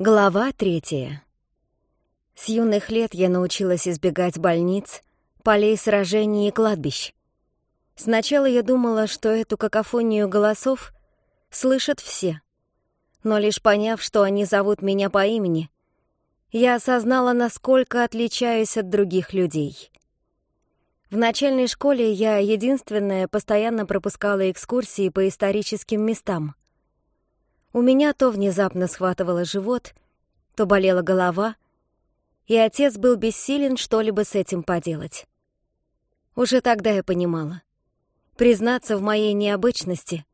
Глава третья. С юных лет я научилась избегать больниц, полей сражений и кладбищ. Сначала я думала, что эту какофонию голосов слышат все. Но лишь поняв, что они зовут меня по имени, я осознала, насколько отличаюсь от других людей. В начальной школе я единственная постоянно пропускала экскурсии по историческим местам. У меня то внезапно схватывало живот, то болела голова, и отец был бессилен что-либо с этим поделать. Уже тогда я понимала. Признаться в моей необычности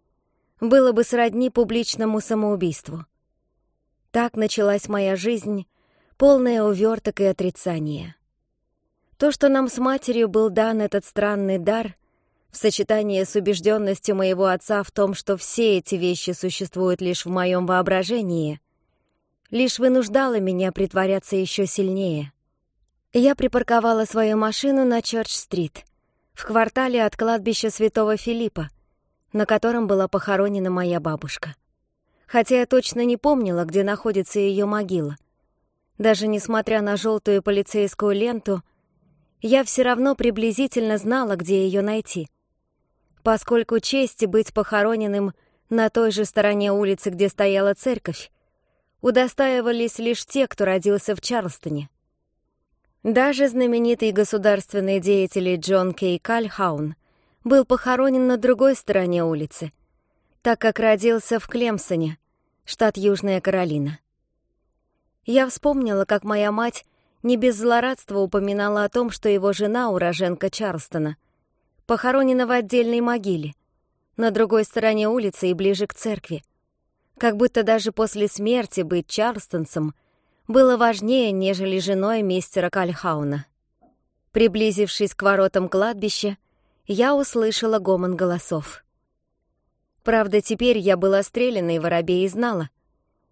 было бы сродни публичному самоубийству. Так началась моя жизнь, полная уверток и отрицания. То, что нам с матерью был дан этот странный дар, в сочетании с убежденностью моего отца в том, что все эти вещи существуют лишь в моем воображении, лишь вынуждало меня притворяться еще сильнее. Я припарковала свою машину на чёрч стрит в квартале от кладбища Святого Филиппа, на котором была похоронена моя бабушка. Хотя я точно не помнила, где находится ее могила. Даже несмотря на желтую полицейскую ленту, я все равно приблизительно знала, где ее найти поскольку честь быть похороненным на той же стороне улицы, где стояла церковь, удостаивались лишь те, кто родился в Чарлстоне. Даже знаменитый государственный деятель Джон Кей Кальхаун был похоронен на другой стороне улицы, так как родился в Клемсоне, штат Южная Каролина. Я вспомнила, как моя мать не без злорадства упоминала о том, что его жена, уроженка Чарлстона похоронена в отдельной могиле, на другой стороне улицы и ближе к церкви. Как будто даже после смерти быть Чарлстонсом было важнее, нежели женой мистера Кальхауна. Приблизившись к воротам кладбища, я услышала гомон голосов. Правда, теперь я была стреляной воробей и знала.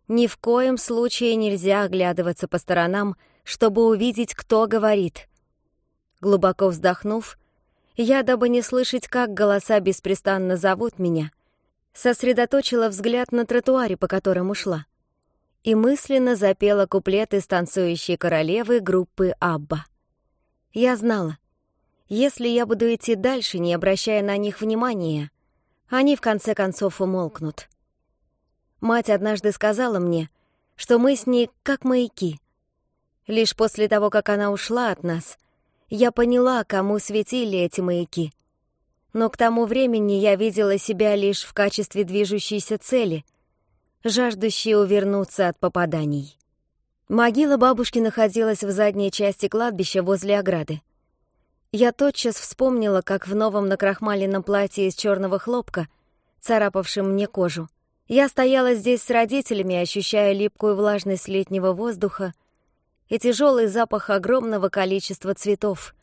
Ни в коем случае нельзя оглядываться по сторонам, чтобы увидеть, кто говорит. Глубоко вздохнув, я, дабы не слышать, как голоса беспрестанно зовут меня, сосредоточила взгляд на тротуаре, по которому шла, и мысленно запела куплеты «Танцующей королевы» группы «Абба». Я знала, если я буду идти дальше, не обращая на них внимания, они в конце концов умолкнут. Мать однажды сказала мне, что мы с ней как маяки. Лишь после того, как она ушла от нас — я поняла, кому светили эти маяки. Но к тому времени я видела себя лишь в качестве движущейся цели, жаждущей увернуться от попаданий. Могила бабушки находилась в задней части кладбища возле ограды. Я тотчас вспомнила, как в новом накрахмаленном платье из черного хлопка, царапавшем мне кожу, я стояла здесь с родителями, ощущая липкую влажность летнего воздуха и тяжелый запах огромного количества цветов,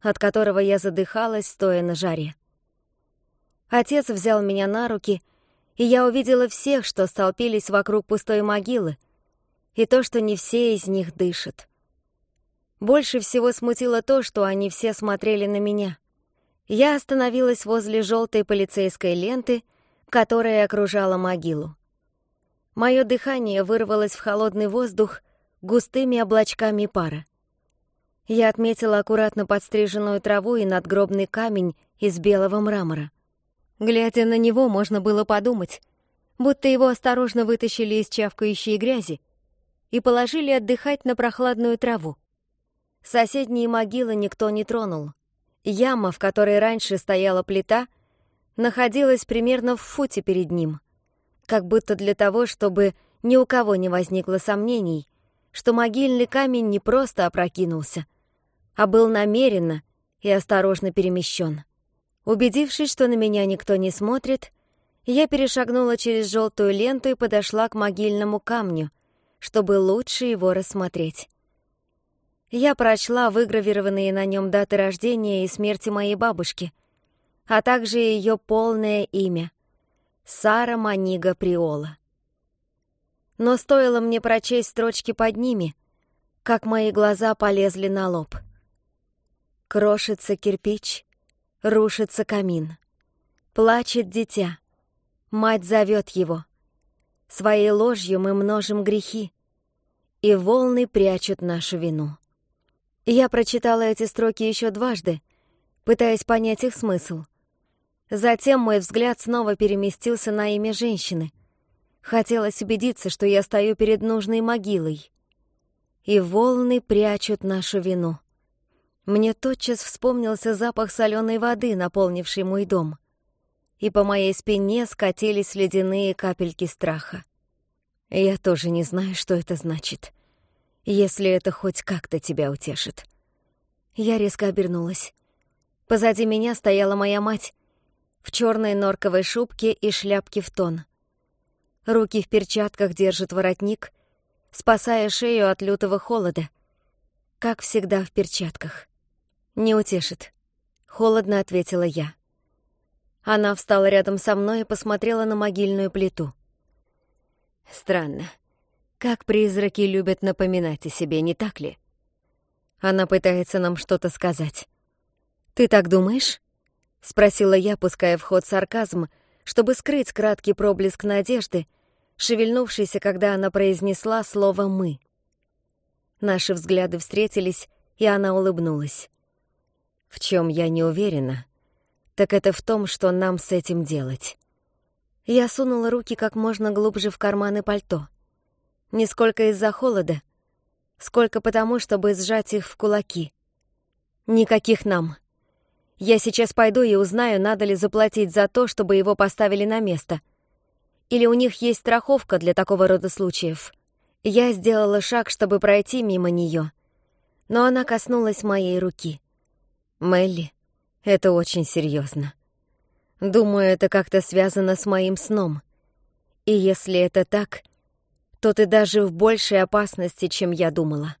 от которого я задыхалась, стоя на жаре. Отец взял меня на руки, и я увидела всех, что столпились вокруг пустой могилы, и то, что не все из них дышат. Больше всего смутило то, что они все смотрели на меня. Я остановилась возле желтой полицейской ленты, которая окружала могилу. Мое дыхание вырвалось в холодный воздух, густыми облачками пара. Я отметила аккуратно подстриженную траву и надгробный камень из белого мрамора. Глядя на него, можно было подумать, будто его осторожно вытащили из чавкающей грязи и положили отдыхать на прохладную траву. Соседние могилы никто не тронул. Яма, в которой раньше стояла плита, находилась примерно в футе перед ним, как будто для того, чтобы ни у кого не возникло сомнений — что могильный камень не просто опрокинулся, а был намеренно и осторожно перемещен. Убедившись, что на меня никто не смотрит, я перешагнула через желтую ленту и подошла к могильному камню, чтобы лучше его рассмотреть. Я прочла выгравированные на нем даты рождения и смерти моей бабушки, а также ее полное имя — Сара Манига Приола но стоило мне прочесть строчки под ними, как мои глаза полезли на лоб. Крошится кирпич, рушится камин. Плачет дитя. Мать зовет его. Своей ложью мы множим грехи, и волны прячут нашу вину. Я прочитала эти строки еще дважды, пытаясь понять их смысл. Затем мой взгляд снова переместился на имя женщины — Хотелось убедиться, что я стою перед нужной могилой. И волны прячут нашу вину. Мне тотчас вспомнился запах соленой воды, наполнивший мой дом. И по моей спине скатились ледяные капельки страха. Я тоже не знаю, что это значит. Если это хоть как-то тебя утешит. Я резко обернулась. Позади меня стояла моя мать в черной норковой шубке и шляпке в тон — Руки в перчатках держит воротник, спасая шею от лютого холода. Как всегда в перчатках. «Не утешит», — холодно ответила я. Она встала рядом со мной и посмотрела на могильную плиту. «Странно. Как призраки любят напоминать о себе, не так ли?» Она пытается нам что-то сказать. «Ты так думаешь?» — спросила я, пуская в ход сарказм, чтобы скрыть краткий проблеск надежды, шевельнувшийся, когда она произнесла слово «мы». Наши взгляды встретились, и она улыбнулась. В чем я не уверена, так это в том, что нам с этим делать. Я сунула руки как можно глубже в карманы пальто. Нисколько из-за холода, сколько потому, чтобы сжать их в кулаки. Никаких нам. Я сейчас пойду и узнаю, надо ли заплатить за то, чтобы его поставили на место — или у них есть страховка для такого рода случаев? Я сделала шаг, чтобы пройти мимо нее, но она коснулась моей руки. «Мелли, это очень серьезно. Думаю, это как-то связано с моим сном. И если это так, то ты даже в большей опасности, чем я думала.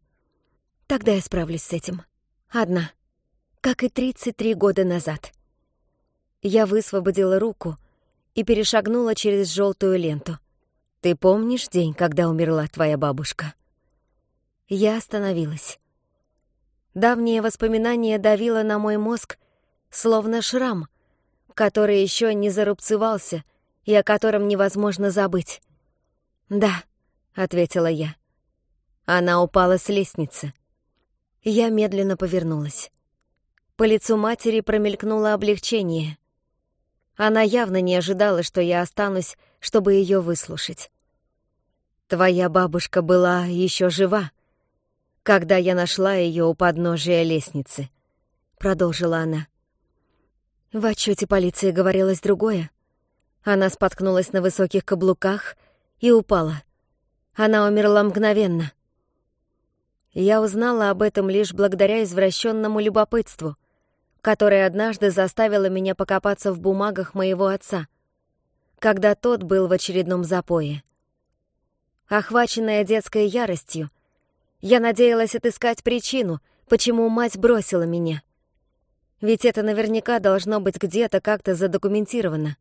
Тогда я справлюсь с этим. Одна. Как и 33 года назад». Я высвободила руку, и перешагнула через желтую ленту. «Ты помнишь день, когда умерла твоя бабушка?» Я остановилась. Давнее воспоминание давило на мой мозг, словно шрам, который еще не зарубцевался и о котором невозможно забыть. «Да», — ответила я. Она упала с лестницы. Я медленно повернулась. По лицу матери промелькнуло облегчение. Она явно не ожидала, что я останусь, чтобы ее выслушать. «Твоя бабушка была еще жива, когда я нашла ее у подножия лестницы», — продолжила она. В отчете полиции говорилось другое. Она споткнулась на высоких каблуках и упала. Она умерла мгновенно. Я узнала об этом лишь благодаря извращенному любопытству — которая однажды заставила меня покопаться в бумагах моего отца, когда тот был в очередном запое. Охваченная детской яростью, я надеялась отыскать причину, почему мать бросила меня. Ведь это наверняка должно быть где-то как-то задокументировано.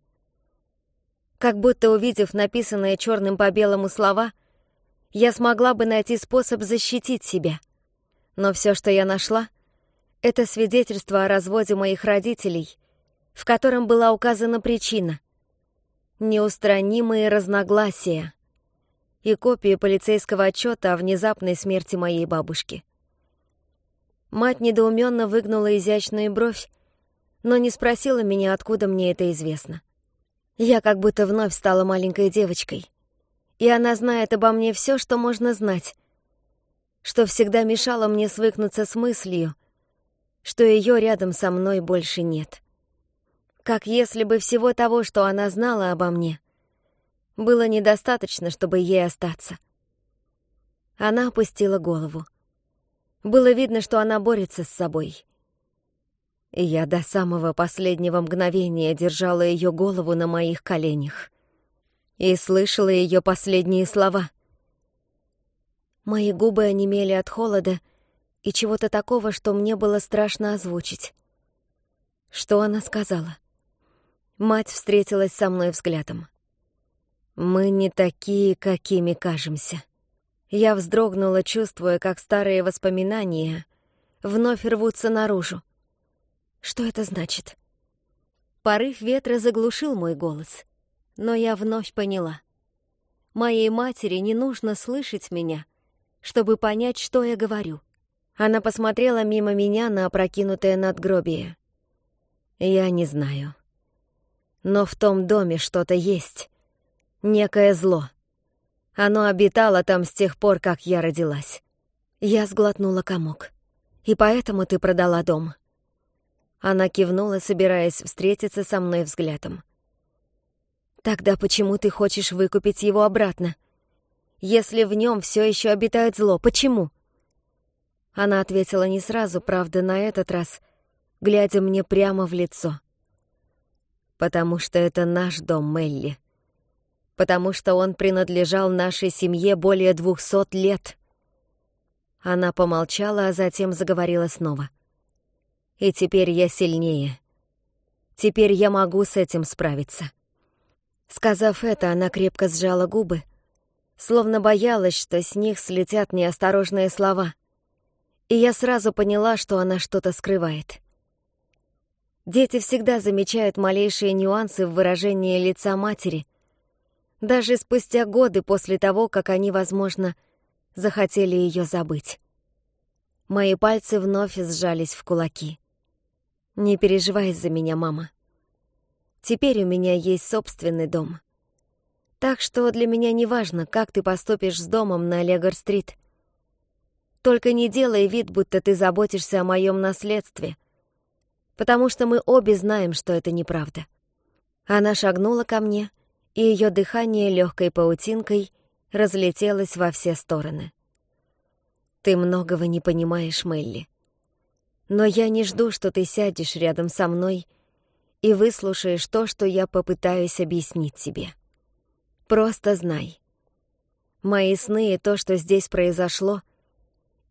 Как будто увидев написанные черным по белому слова, я смогла бы найти способ защитить себя. Но все, что я нашла — это свидетельство о разводе моих родителей, в котором была указана причина — неустранимые разногласия и копии полицейского отчета о внезапной смерти моей бабушки. Мать недоуменно выгнула изящную бровь, но не спросила меня, откуда мне это известно. Я как будто вновь стала маленькой девочкой, и она знает обо мне все, что можно знать, что всегда мешало мне свыкнуться с мыслью, что ее рядом со мной больше нет. Как если бы всего того, что она знала обо мне, было недостаточно, чтобы ей остаться. Она опустила голову. Было видно, что она борется с собой. Я до самого последнего мгновения держала ее голову на моих коленях и слышала ее последние слова. Мои губы онемели от холода, и чего-то такого, что мне было страшно озвучить. Что она сказала? Мать встретилась со мной взглядом. «Мы не такие, какими кажемся». Я вздрогнула, чувствуя, как старые воспоминания вновь рвутся наружу. Что это значит? Порыв ветра заглушил мой голос, но я вновь поняла. Моей матери не нужно слышать меня, чтобы понять, что я говорю. Она посмотрела мимо меня на опрокинутое надгробие. Я не знаю. Но в том доме что-то есть. Некое зло. Оно обитало там с тех пор, как я родилась. Я сглотнула комок. И поэтому ты продала дом. Она кивнула, собираясь встретиться со мной взглядом. Тогда почему ты хочешь выкупить его обратно? Если в нем все еще обитает зло, почему? — она ответила не сразу, правда, на этот раз, глядя мне прямо в лицо. «Потому что это наш дом, Мелли. Потому что он принадлежал нашей семье более двухсот лет». Она помолчала, а затем заговорила снова. «И теперь я сильнее. Теперь я могу с этим справиться». Сказав это, она крепко сжала губы, словно боялась, что с них слетят неосторожные слова — и я сразу поняла, что она что-то скрывает. Дети всегда замечают малейшие нюансы в выражении лица матери, даже спустя годы после того, как они, возможно, захотели ее забыть. Мои пальцы вновь сжались в кулаки. «Не переживай за меня, мама. Теперь у меня есть собственный дом. Так что для меня не важно, как ты поступишь с домом на Легор-стрит. Только не делай вид, будто ты заботишься о моем наследстве, потому что мы обе знаем, что это неправда». Она шагнула ко мне, и ее дыхание легкой паутинкой разлетелось во все стороны. «Ты многого не понимаешь, Мелли. Но я не жду, что ты сядешь рядом со мной и выслушаешь то, что я попытаюсь объяснить тебе. Просто знай. Мои сны и то, что здесь произошло —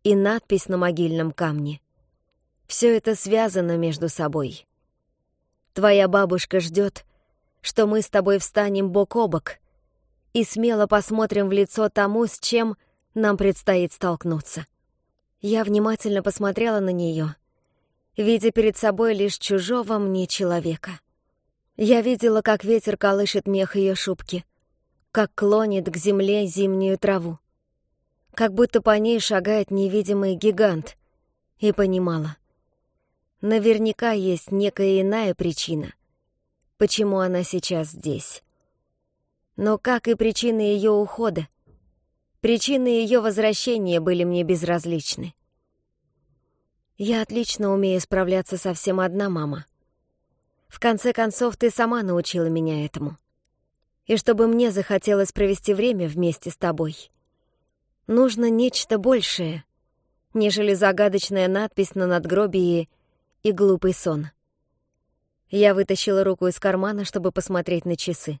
и надпись на могильном камне. Все это связано между собой. Твоя бабушка ждет, что мы с тобой встанем бок о бок и смело посмотрим в лицо тому, с чем нам предстоит столкнуться. Я внимательно посмотрела на нее, видя перед собой лишь чужого мне человека. Я видела, как ветер колышет мех ее шубки, как клонит к земле зимнюю траву как будто по ней шагает невидимый гигант, и понимала. Наверняка есть некая иная причина, почему она сейчас здесь. Но как и причины ее ухода, причины ее возвращения были мне безразличны. Я отлично умею справляться совсем одна, мама. В конце концов, ты сама научила меня этому. И чтобы мне захотелось провести время вместе с тобой — Нужно нечто большее, нежели загадочная надпись на надгробии и глупый сон. Я вытащила руку из кармана, чтобы посмотреть на часы.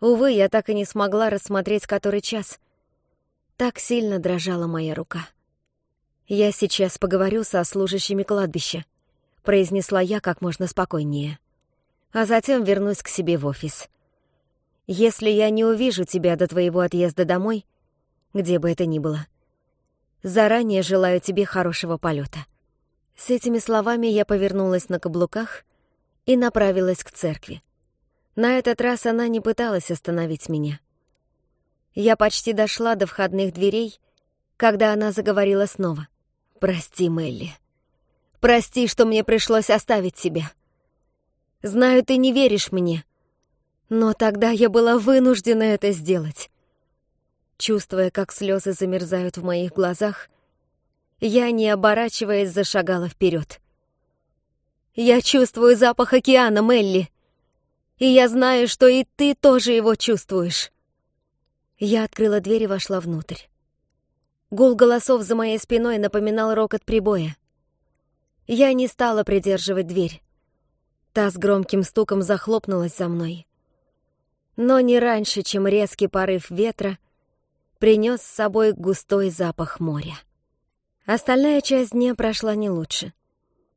Увы, я так и не смогла рассмотреть, который час. Так сильно дрожала моя рука. «Я сейчас поговорю со служащими кладбища», — произнесла я как можно спокойнее. «А затем вернусь к себе в офис. Если я не увижу тебя до твоего отъезда домой», — где бы это ни было. Заранее желаю тебе хорошего полета. С этими словами я повернулась на каблуках и направилась к церкви. На этот раз она не пыталась остановить меня. Я почти дошла до входных дверей, когда она заговорила снова. «Прости, Мелли. Прости, что мне пришлось оставить тебя. Знаю, ты не веришь мне, но тогда я была вынуждена это сделать. Чувствуя, как слезы замерзают в моих глазах, я, не оборачиваясь, зашагала вперед. «Я чувствую запах океана, Мелли, и я знаю, что и ты тоже его чувствуешь». Я открыла дверь и вошла внутрь. Гул голосов за моей спиной напоминал рокот прибоя. Я не стала придерживать дверь. Та с громким стуком захлопнулась за мной. Но не раньше, чем резкий порыв ветра — принес с собой густой запах моря. Остальная часть дня прошла не лучше.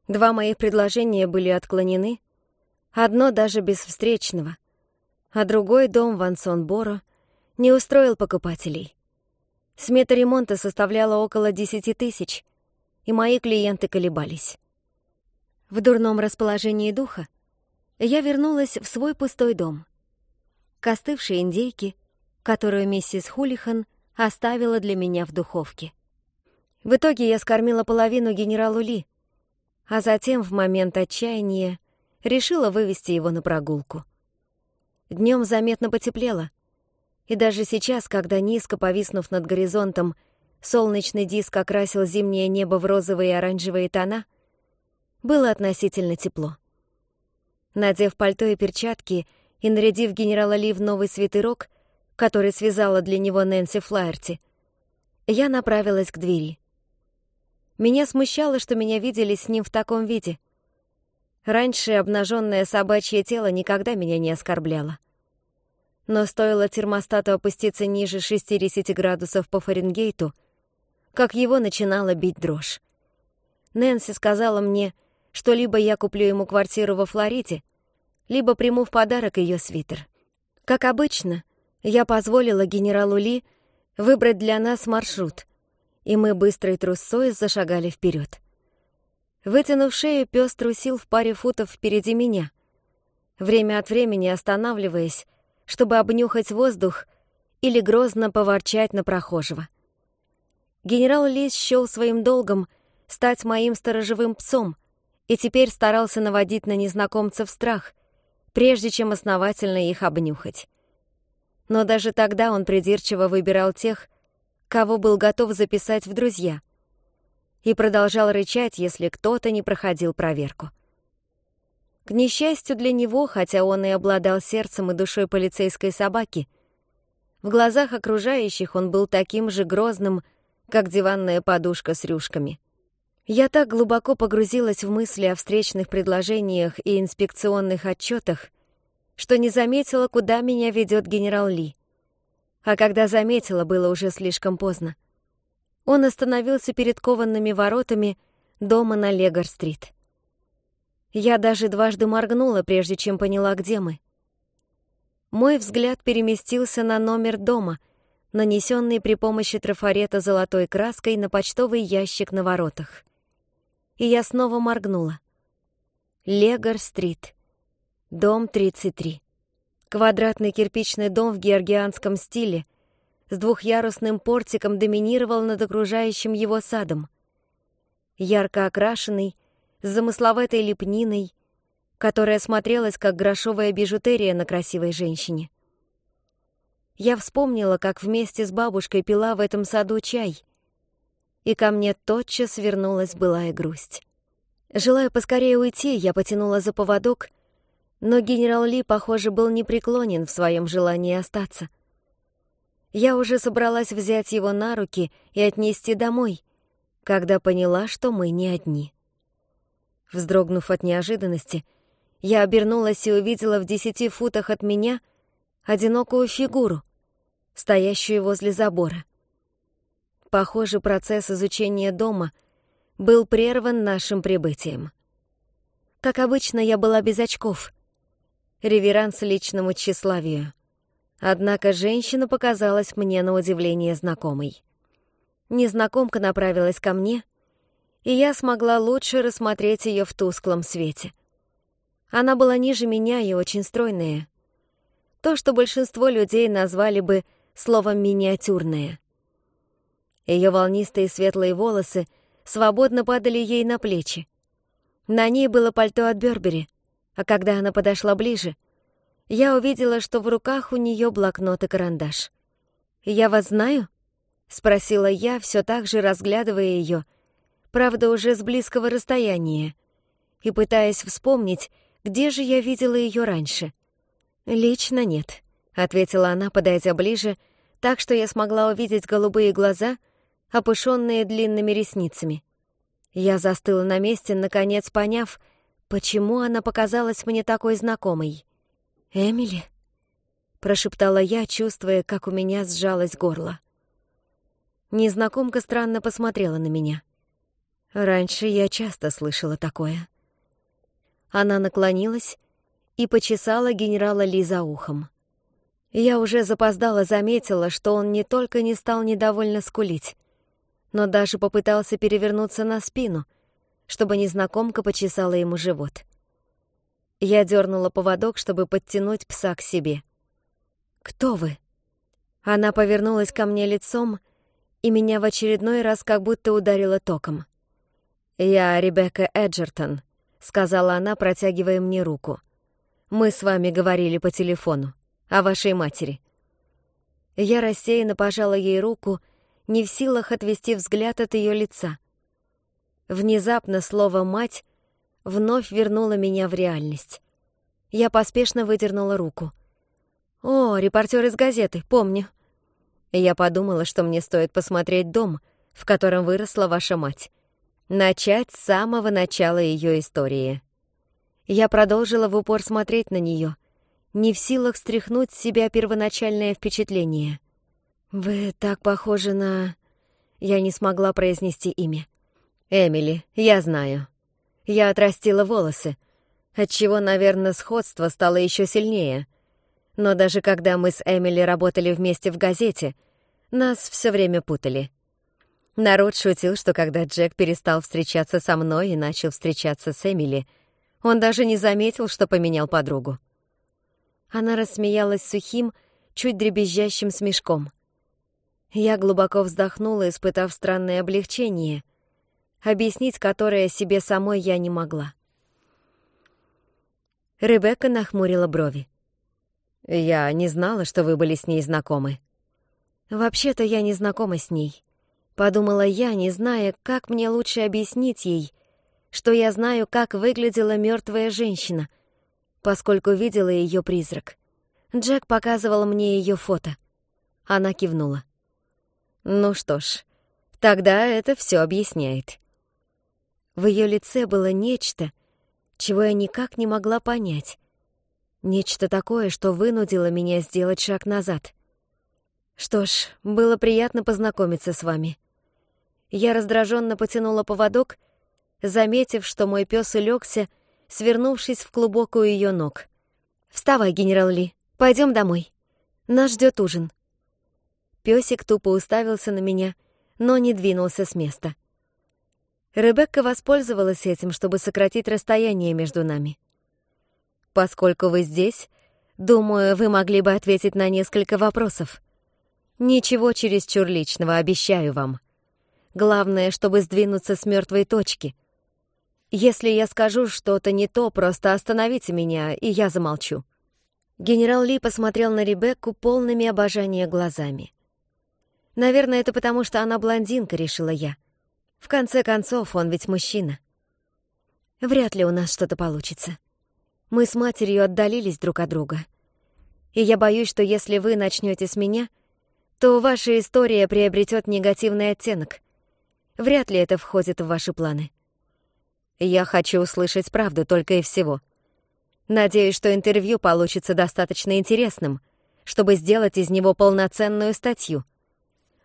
Два моих предложения были отклонены, одно даже без встречного, а другой дом в боро не устроил покупателей. Смета ремонта составляла около 10 тысяч, и мои клиенты колебались. В дурном расположении духа я вернулась в свой пустой дом. Костывшие индейки — которую миссис Хулихан оставила для меня в духовке. В итоге я скормила половину генералу Ли, а затем в момент отчаяния решила вывести его на прогулку. Днем заметно потеплело, и даже сейчас, когда низко повиснув над горизонтом, солнечный диск окрасил зимнее небо в розовые и оранжевые тона, было относительно тепло. Надев пальто и перчатки и нарядив генерала Ли в новый свитерок, рок, который связала для него Нэнси Флаерти. Я направилась к двери. Меня смущало, что меня видели с ним в таком виде. Раньше обнаженное собачье тело никогда меня не оскорбляло. Но стоило термостату опуститься ниже 60 градусов по Фаренгейту, как его начинала бить дрожь. Нэнси сказала мне, что либо я куплю ему квартиру во Флориде, либо приму в подарок ее свитер. Как обычно, я позволила генералу Ли выбрать для нас маршрут, и мы быстрой трусой зашагали вперед. Вытянув шею, пес трусил в паре футов впереди меня, время от времени останавливаясь, чтобы обнюхать воздух или грозно поворчать на прохожего. Генерал Ли счёл своим долгом стать моим сторожевым псом и теперь старался наводить на незнакомцев страх, прежде чем основательно их обнюхать. Но даже тогда он придирчиво выбирал тех, кого был готов записать в друзья, и продолжал рычать, если кто-то не проходил проверку. К несчастью для него, хотя он и обладал сердцем и душой полицейской собаки, в глазах окружающих он был таким же грозным, как диванная подушка с рюшками. Я так глубоко погрузилась в мысли о встречных предложениях и инспекционных отчетах, что не заметила, куда меня ведет генерал Ли. А когда заметила, было уже слишком поздно. Он остановился перед кованными воротами дома на Легор-стрит. Я даже дважды моргнула, прежде чем поняла, где мы. Мой взгляд переместился на номер дома, нанесенный при помощи трафарета золотой краской на почтовый ящик на воротах. И я снова моргнула. Легор-стрит — Дом 33. Квадратный кирпичный дом в георгианском стиле с двухъярусным портиком доминировал над окружающим его садом. Ярко окрашенный, с замысловатой лепниной, которая смотрелась как грошовая бижутерия на красивой женщине. Я вспомнила, как вместе с бабушкой пила в этом саду чай, и ко мне тотчас вернулась былая грусть. Желая поскорее уйти, я потянула за поводок — но генерал Ли, похоже, был непреклонен в своем желании остаться. Я уже собралась взять его на руки и отнести домой, когда поняла, что мы не одни. Вздрогнув от неожиданности, я обернулась и увидела в десяти футах от меня одинокую фигуру, стоящую возле забора. Похоже, процесс изучения дома был прерван нашим прибытием. Как обычно, я была без очков — реверанс личному тщеславию. Однако женщина показалась мне на удивление знакомой. Незнакомка направилась ко мне, и я смогла лучше рассмотреть ее в тусклом свете. Она была ниже меня и очень стройная. То, что большинство людей назвали бы словом «миниатюрная». Ее волнистые светлые волосы свободно падали ей на плечи. На ней было пальто от Бёрбери — а когда она подошла ближе, я увидела, что в руках у нее блокнот и карандаш. «Я вас знаю?» — спросила я, все так же разглядывая ее, правда, уже с близкого расстояния, и пытаясь вспомнить, где же я видела ее раньше. «Лично нет», — ответила она, подойдя ближе, так что я смогла увидеть голубые глаза, опушённые длинными ресницами. Я застыла на месте, наконец поняв, Почему она показалась мне такой знакомой? «Эмили?» — прошептала я, чувствуя, как у меня сжалось горло. Незнакомка странно посмотрела на меня. Раньше я часто слышала такое. Она наклонилась и почесала генерала Ли за ухом. Я уже запоздала заметила, что он не только не стал недовольно скулить, но даже попытался перевернуться на спину — чтобы незнакомка почесала ему живот. Я дернула поводок, чтобы подтянуть пса к себе. «Кто вы?» Она повернулась ко мне лицом, и меня в очередной раз как будто ударило током. «Я Ребекка Эджертон», — сказала она, протягивая мне руку. «Мы с вами говорили по телефону. О вашей матери». Я рассеянно пожала ей руку, не в силах отвести взгляд от ее лица — Внезапно слово «мать» вновь вернуло меня в реальность. Я поспешно выдернула руку. «О, репортер из газеты, помню». Я подумала, что мне стоит посмотреть дом, в котором выросла ваша мать. Начать с самого начала ее истории. Я продолжила в упор смотреть на нее, не в силах стряхнуть с себя первоначальное впечатление. «Вы так похожи на...» Я не смогла произнести имя. Эмили, я знаю. Я отрастила волосы, отчего, наверное, сходство стало еще сильнее. Но даже когда мы с Эмили работали вместе в газете, нас все время путали. Народ шутил, что когда Джек перестал встречаться со мной и начал встречаться с Эмили, он даже не заметил, что поменял подругу. Она рассмеялась сухим, чуть дребезжащим смешком. Я глубоко вздохнула, испытав странное облегчение — объяснить которое себе самой я не могла. Ребекка нахмурила брови. «Я не знала, что вы были с ней знакомы». «Вообще-то я не знакома с ней», — подумала я, не зная, как мне лучше объяснить ей, что я знаю, как выглядела мертвая женщина, поскольку видела ее призрак. Джек показывал мне ее фото. Она кивнула. «Ну что ж, тогда это все объясняет». В ее лице было нечто, чего я никак не могла понять. Нечто такое, что вынудило меня сделать шаг назад. Что ж, было приятно познакомиться с вами. Я раздраженно потянула поводок, заметив, что мой пес улегся, свернувшись в клубок у ее ног. «Вставай, генерал Ли, пойдем домой. Нас ждет ужин». Песик тупо уставился на меня, но не двинулся с места. Ребекка воспользовалась этим, чтобы сократить расстояние между нами. Поскольку вы здесь, думаю, вы могли бы ответить на несколько вопросов. Ничего чересчур личного, обещаю вам. Главное, чтобы сдвинуться с мертвой точки. Если я скажу что-то не то, просто остановите меня, и я замолчу. Генерал Ли посмотрел на Ребекку полными обожания глазами. Наверное, это потому, что она блондинка, решила я. В конце концов, он ведь мужчина. Вряд ли у нас что-то получится. Мы с матерью отдалились друг от друга. И я боюсь, что если вы начнете с меня, то ваша история приобретет негативный оттенок. Вряд ли это входит в ваши планы. Я хочу услышать правду только и всего. Надеюсь, что интервью получится достаточно интересным, чтобы сделать из него полноценную статью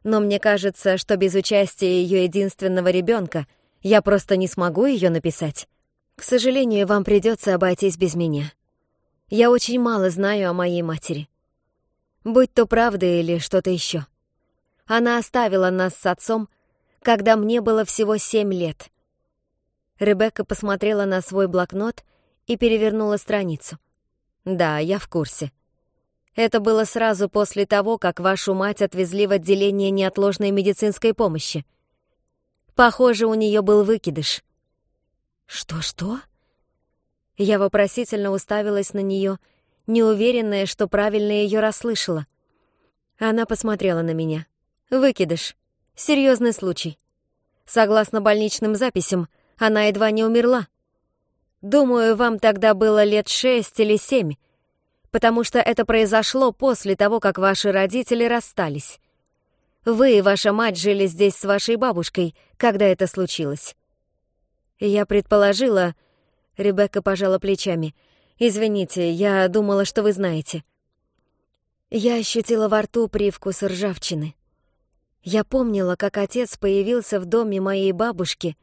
но мне кажется, что без участия ее единственного ребенка я просто не смогу ее написать. К сожалению, вам придется обойтись без меня. Я очень мало знаю о моей матери. Будь то правда или что-то еще. Она оставила нас с отцом, когда мне было всего семь лет. Ребекка посмотрела на свой блокнот и перевернула страницу. Да, я в курсе. Это было сразу после того, как вашу мать отвезли в отделение неотложной медицинской помощи. Похоже, у нее был выкидыш. Что-что? Я вопросительно уставилась на нее, неуверенная, что правильно ее расслышала. Она посмотрела на меня. Выкидыш. Серьезный случай. Согласно больничным записям, она едва не умерла. Думаю, вам тогда было лет шесть или семь, потому что это произошло после того, как ваши родители расстались. Вы и ваша мать жили здесь с вашей бабушкой, когда это случилось. Я предположила... Ребекка пожала плечами. «Извините, я думала, что вы знаете». Я ощутила во рту привкус ржавчины. Я помнила, как отец появился в доме моей бабушки,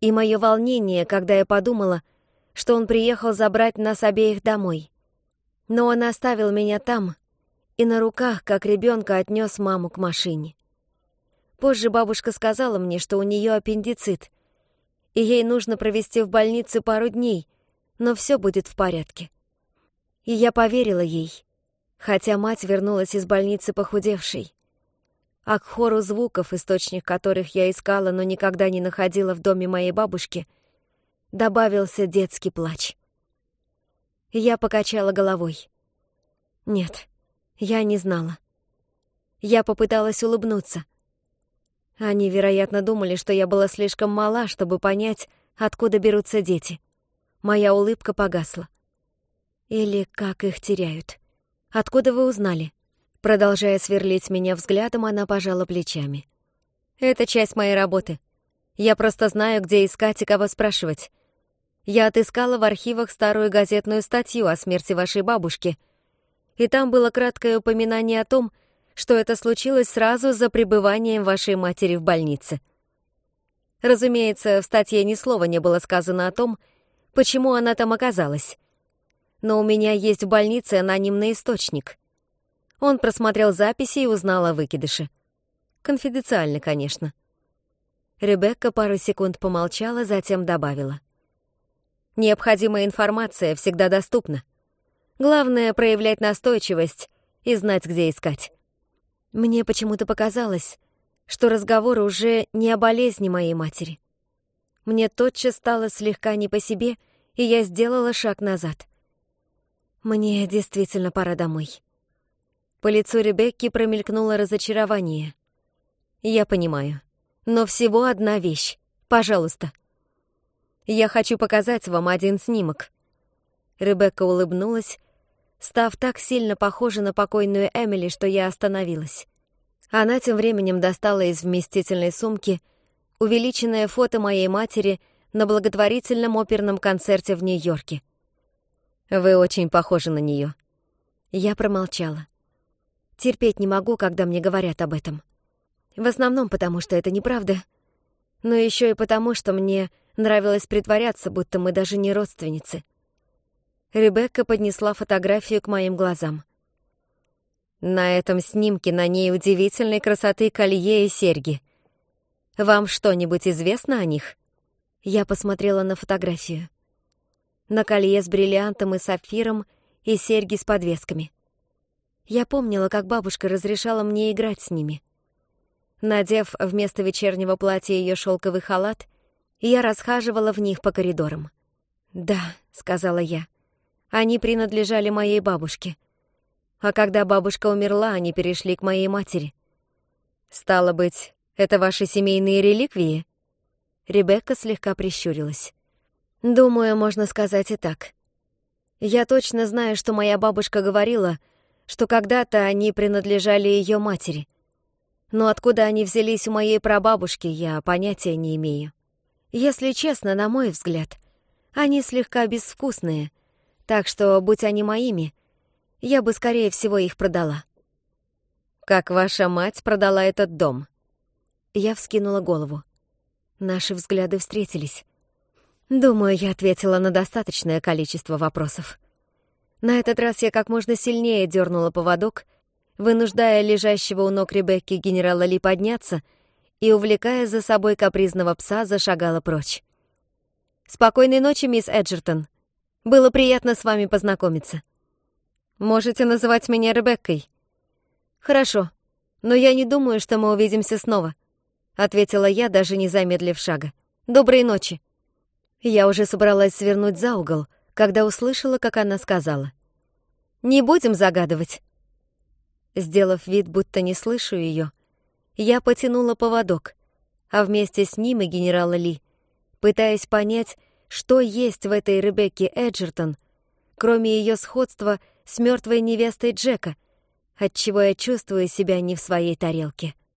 и мое волнение, когда я подумала, что он приехал забрать нас обеих домой но он оставил меня там и на руках, как ребенка, отнес маму к машине. Позже бабушка сказала мне, что у нее аппендицит, и ей нужно провести в больнице пару дней, но все будет в порядке. И я поверила ей, хотя мать вернулась из больницы похудевшей. А к хору звуков, источник которых я искала, но никогда не находила в доме моей бабушки, добавился детский плач. Я покачала головой. Нет, я не знала. Я попыталась улыбнуться. Они, вероятно, думали, что я была слишком мала, чтобы понять, откуда берутся дети. Моя улыбка погасла. Или как их теряют. Откуда вы узнали? Продолжая сверлить меня взглядом, она пожала плечами. Это часть моей работы. Я просто знаю, где искать и кого спрашивать. Я отыскала в архивах старую газетную статью о смерти вашей бабушки, и там было краткое упоминание о том, что это случилось сразу за пребыванием вашей матери в больнице. Разумеется, в статье ни слова не было сказано о том, почему она там оказалась. Но у меня есть в больнице анонимный источник. Он просмотрел записи и узнал о выкидыше. Конфиденциально, конечно. Ребекка пару секунд помолчала, затем добавила. Необходимая информация всегда доступна. Главное — проявлять настойчивость и знать, где искать. Мне почему-то показалось, что разговор уже не о болезни моей матери. Мне тотчас стало слегка не по себе, и я сделала шаг назад. Мне действительно пора домой. По лицу Ребекки промелькнуло разочарование. Я понимаю. Но всего одна вещь. Пожалуйста, я хочу показать вам один снимок». Ребекка улыбнулась, став так сильно похожа на покойную Эмили, что я остановилась. Она тем временем достала из вместительной сумки увеличенное фото моей матери на благотворительном оперном концерте в Нью-Йорке. «Вы очень похожи на нее. Я промолчала. Терпеть не могу, когда мне говорят об этом. В основном потому, что это неправда — но еще и потому, что мне нравилось притворяться, будто мы даже не родственницы. Ребекка поднесла фотографию к моим глазам. На этом снимке на ней удивительной красоты колье и серьги. Вам что-нибудь известно о них? Я посмотрела на фотографию. На колье с бриллиантом и сапфиром и серьги с подвесками. Я помнила, как бабушка разрешала мне играть с ними — Надев вместо вечернего платья ее шелковый халат, я расхаживала в них по коридорам. «Да», — сказала я, — «они принадлежали моей бабушке. А когда бабушка умерла, они перешли к моей матери». «Стало быть, это ваши семейные реликвии?» Ребекка слегка прищурилась. «Думаю, можно сказать и так. Я точно знаю, что моя бабушка говорила, что когда-то они принадлежали ее матери. Но откуда они взялись у моей прабабушки, я понятия не имею. Если честно, на мой взгляд, они слегка безвкусные, так что, будь они моими, я бы, скорее всего, их продала. «Как ваша мать продала этот дом?» Я вскинула голову. Наши взгляды встретились. Думаю, я ответила на достаточное количество вопросов. На этот раз я как можно сильнее дернула поводок вынуждая лежащего у ног Ребекки генерала Ли подняться и, увлекая за собой капризного пса, зашагала прочь. «Спокойной ночи, мисс Эджертон. Было приятно с вами познакомиться. Можете называть меня Ребеккой». «Хорошо, но я не думаю, что мы увидимся снова», — ответила я, даже не замедлив шага. «Доброй ночи». Я уже собралась свернуть за угол, когда услышала, как она сказала. «Не будем загадывать. Сделав вид, будто не слышу ее, я потянула поводок, а вместе с ним и генерала Ли, пытаясь понять, что есть в этой Ребекке Эджертон, кроме ее сходства с мертвой невестой Джека, отчего я чувствую себя не в своей тарелке.